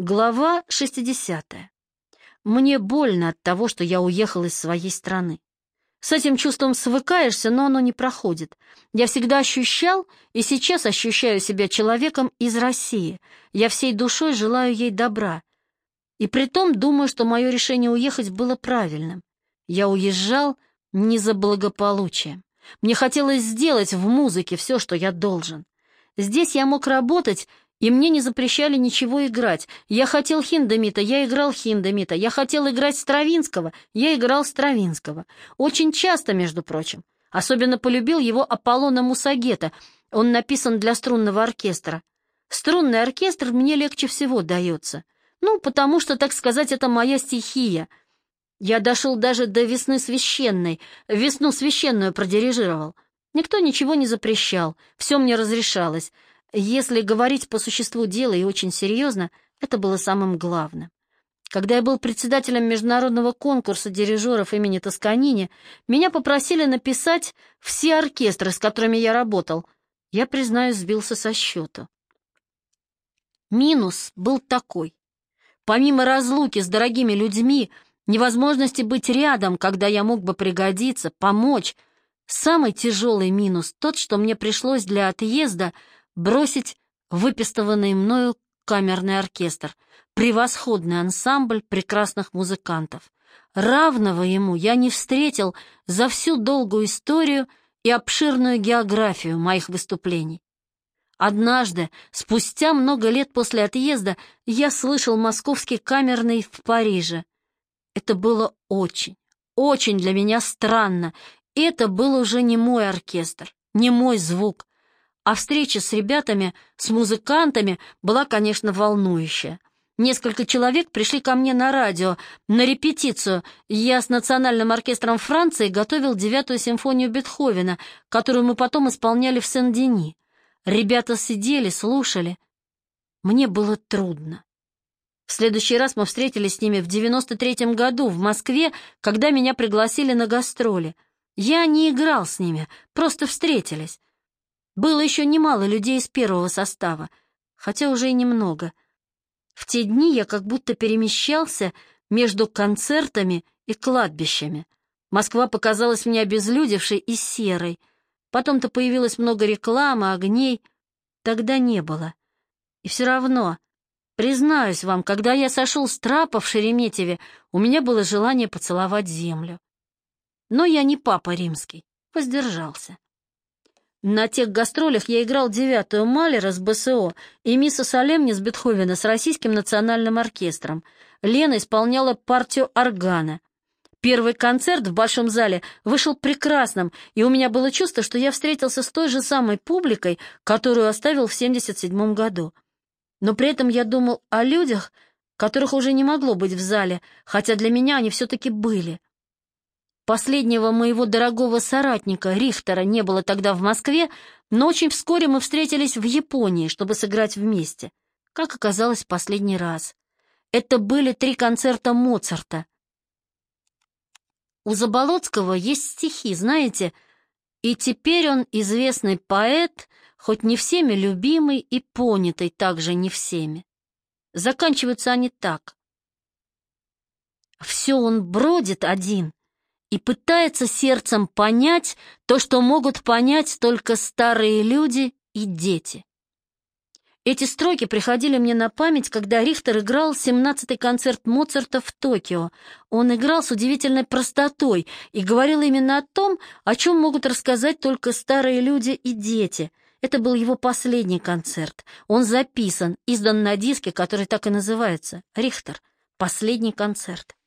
Глава 60. Мне больно от того, что я уехал из своей страны. С этим чувством свыкаешься, но оно не проходит. Я всегда ощущал и сейчас ощущаю себя человеком из России. Я всей душой желаю ей добра. И при том думаю, что мое решение уехать было правильным. Я уезжал не за благополучием. Мне хотелось сделать в музыке все, что я должен. Здесь я мог работать и мне не запрещали ничего играть. Я хотел Хиндемита, я играл Хиндемита. Я хотел играть Стравинского, я играл Стравинского. Очень часто, между прочим. Особенно полюбил его Аполлона Мусагета. Он написан для струнного оркестра. Струнный оркестр мне легче всего дается. Ну, потому что, так сказать, это моя стихия. Я дошел даже до весны священной, весну священную продирижировал. Никто ничего не запрещал, все мне разрешалось. Если говорить по существу дела и очень серьезно, это было самым главным. Когда я был председателем международного конкурса дирижеров имени Тосканини, меня попросили написать все оркестры, с которыми я работал. Я, признаюсь, сбился со счета. Минус был такой. Помимо разлуки с дорогими людьми, невозможности быть рядом, когда я мог бы пригодиться, помочь, самый тяжелый минус тот, что мне пришлось для отъезда — бросить выпистованный мною камерный оркестр, превосходный ансамбль прекрасных музыкантов. Равного ему я не встретил за всю долгую историю и обширную географию моих выступлений. Однажды, спустя много лет после отъезда, я слышал московский камерный в Париже. Это было очень, очень для меня странно. Это был уже не мой оркестр, не мой звук, а встреча с ребятами, с музыкантами была, конечно, волнующая. Несколько человек пришли ко мне на радио, на репетицию. Я с Национальным оркестром Франции готовил девятую симфонию Бетховена, которую мы потом исполняли в Сен-Дени. Ребята сидели, слушали. Мне было трудно. В следующий раз мы встретились с ними в 93-м году в Москве, когда меня пригласили на гастроли. Я не играл с ними, просто встретились. Было еще немало людей из первого состава, хотя уже и немного. В те дни я как будто перемещался между концертами и кладбищами. Москва показалась мне обезлюдевшей и серой. Потом-то появилось много рекламы, огней. Тогда не было. И все равно, признаюсь вам, когда я сошел с трапа в Шереметьеве, у меня было желание поцеловать землю. Но я не папа римский, воздержался. На тех гастролях я играл девятую Малера с БСО и Мисса Салемни с Бетховена с Российским национальным оркестром. Лена исполняла партию органа. Первый концерт в Большом зале вышел прекрасным, и у меня было чувство, что я встретился с той же самой публикой, которую оставил в 77 году. Но при этом я думал о людях, которых уже не могло быть в зале, хотя для меня они все-таки были. Последнего моего дорогого соратника Рихтера не было тогда в Москве, но очень вскоре мы встретились в Японии, чтобы сыграть вместе. Как оказалось, последний раз. Это были три концерта Моцарта. У Заболоцкого есть стихи, знаете, и теперь он известный поэт, хоть не всеми любимый и понятый также не всеми. Заканчиваются они так. Все он бродит один, и пытается сердцем понять то, что могут понять только старые люди и дети. Эти строки приходили мне на память, когда Рихтер играл 17-й концерт Моцарта в Токио. Он играл с удивительной простотой и говорил именно о том, о чем могут рассказать только старые люди и дети. Это был его последний концерт. Он записан, издан на диске, который так и называется «Рихтер. Последний концерт».